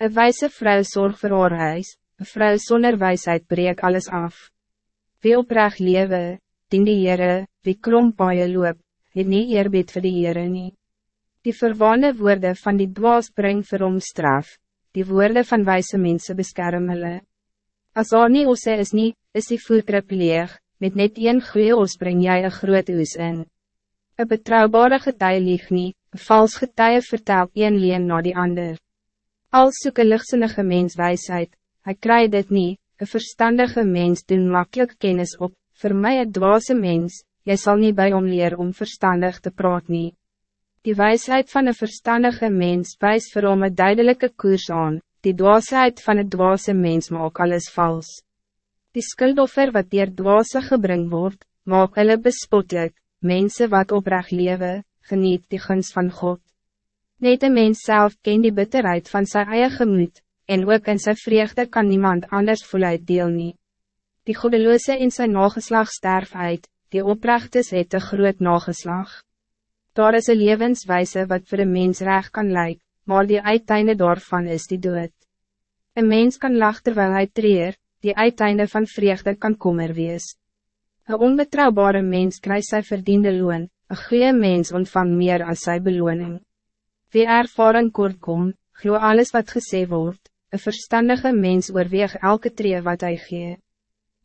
Een wijze vrouw zorg voor haar huis, een vrouw zonder wijsheid breek alles af. Wie oprecht lewe, dien die Heere, wie krompaaie loop, het nie eerbied vir die Heere nie. Die verwaande woorden van die dwaas bring vir hom straf, die woorden van wijze mensen beskerm hulle. As daar nie osse is nie, is die voerkrip leeg, met net een goeie os bring jy een groot oes in. Een betrouwbare getuie lieg nie, een vals getuie vertel een leen na die ander. Al soek een lichtsinnige mens wijsheid, hy kry dit nie, een verstandige mens doen makkelijk kennis op, voor mij het dwaze mens, jy sal niet bij om leer om verstandig te praat nie. Die wijsheid van een verstandige mens wijs vir hom een duidelijke koers aan, die dwaasheid van het dwaze mens maak alles vals. Die skuldoffer wat dier dwaase gebring word, maak hulle bespotlik, mense wat oprecht lewe, geniet die guns van God. Net een mens zelf ken die bitterheid van zijn eie gemoed, en ook in sy vreugde kan niemand anders voluit deel nie. Die goedeloze in zijn nageslag sterf uit, die oprecht is het een groot nageslag. Daar is een levenswijze wat voor een mens recht kan lijken, maar die uiteinde daarvan is die dood. Een mens kan lachen terwijl hij treer, die uiteinde van vreugde kan kommer wees. Een onbetrouwbare mens krijgt zijn verdiende loon, een goede mens ontvang meer als zijn beloning. Wie ervaring kort kom, glo alles wat gesê wordt, een verstandige mens oorweeg elke tree wat hij gee.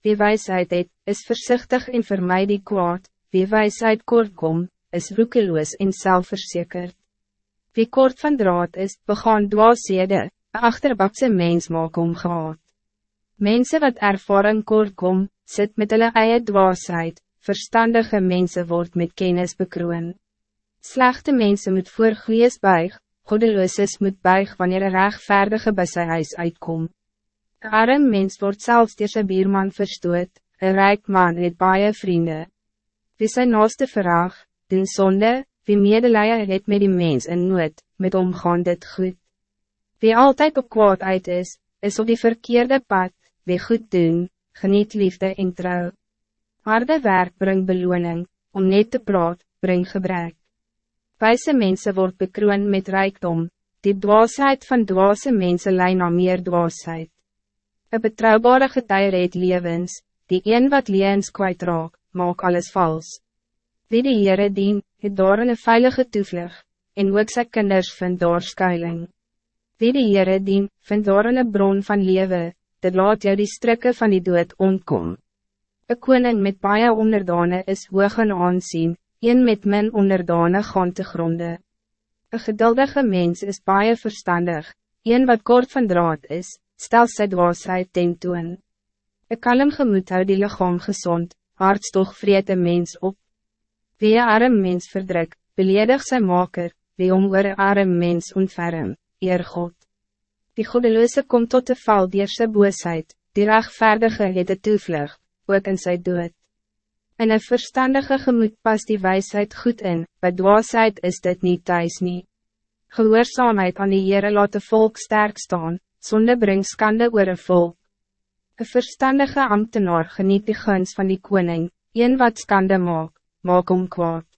Wie wijsheid het, is voorzichtig en vermijd die kwaad, wie wijsheid kort kom, is roekeloos en zelfverzekerd. Wie kort van draad is, begaan dwaasede, een achterbakse mens maak om gehad. Mensen wat ervaring kort kom, sit met hulle eie dwaasheid, verstandige mensen word met kennis bekroon. Slechte mensen moet voor goeies buig, godeloosis moet buig wanneer een rechtvaardige by sy huis uitkom. Een arm mens wordt zelfs door sy bierman verstoot, een rijk man het baie vrienden. Wie sy naaste vraag, doen sonde, wie medelije het met die mens in nood, met omgaan dit goed. Wie altijd op kwaad uit is, is op die verkeerde pad, wie goed doen, geniet liefde en trouw. Harde werk brengt beloning, om net te praat, brengt gebrek. Wijze mensen wordt bekroon met rijkdom, die dwaasheid van dwaase mensen leidt naar meer dwaasheid. Een betrouwbare getuie reed levens, die een wat levens kwijtraak, maak alles vals. Wie die Heere dien, het daar een veilige toevlug, en ook sy kinders vind daar skuiling. Wie die Heere dien, vind daar een bron van leven, dit laat jou die strikke van die dood ontkom. Een koning met baie onderdane is hoog in aansien, een met min onderdane gaan te gronde. Een geduldige mens is baie verstandig, een wat kort van draad is, stel sy dwaasheid ten toon. Een kalm gemoed hou die lichaam gezond, hartstog vreet een mens op. Wie een arm mens verdruk, beledig sy maker, wie om oor een arm mens ontferm, eer God. Die godeloze komt tot de val dier sy boosheid, die rechtvaardige het de toevlug, ook in sy dood. In een verstandige gemoed pas die wijsheid goed in, bij dwaasheid is dit niet thuis nie. Gehoorzaamheid aan die Heere laat de volk sterk staan, zonde bring skande oor een volk. Een verstandige ambtenaar geniet die guns van die koning, een wat skande maak, maak om kwaad.